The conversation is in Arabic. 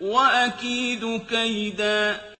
وَأَكِيدُ كَيْدًا.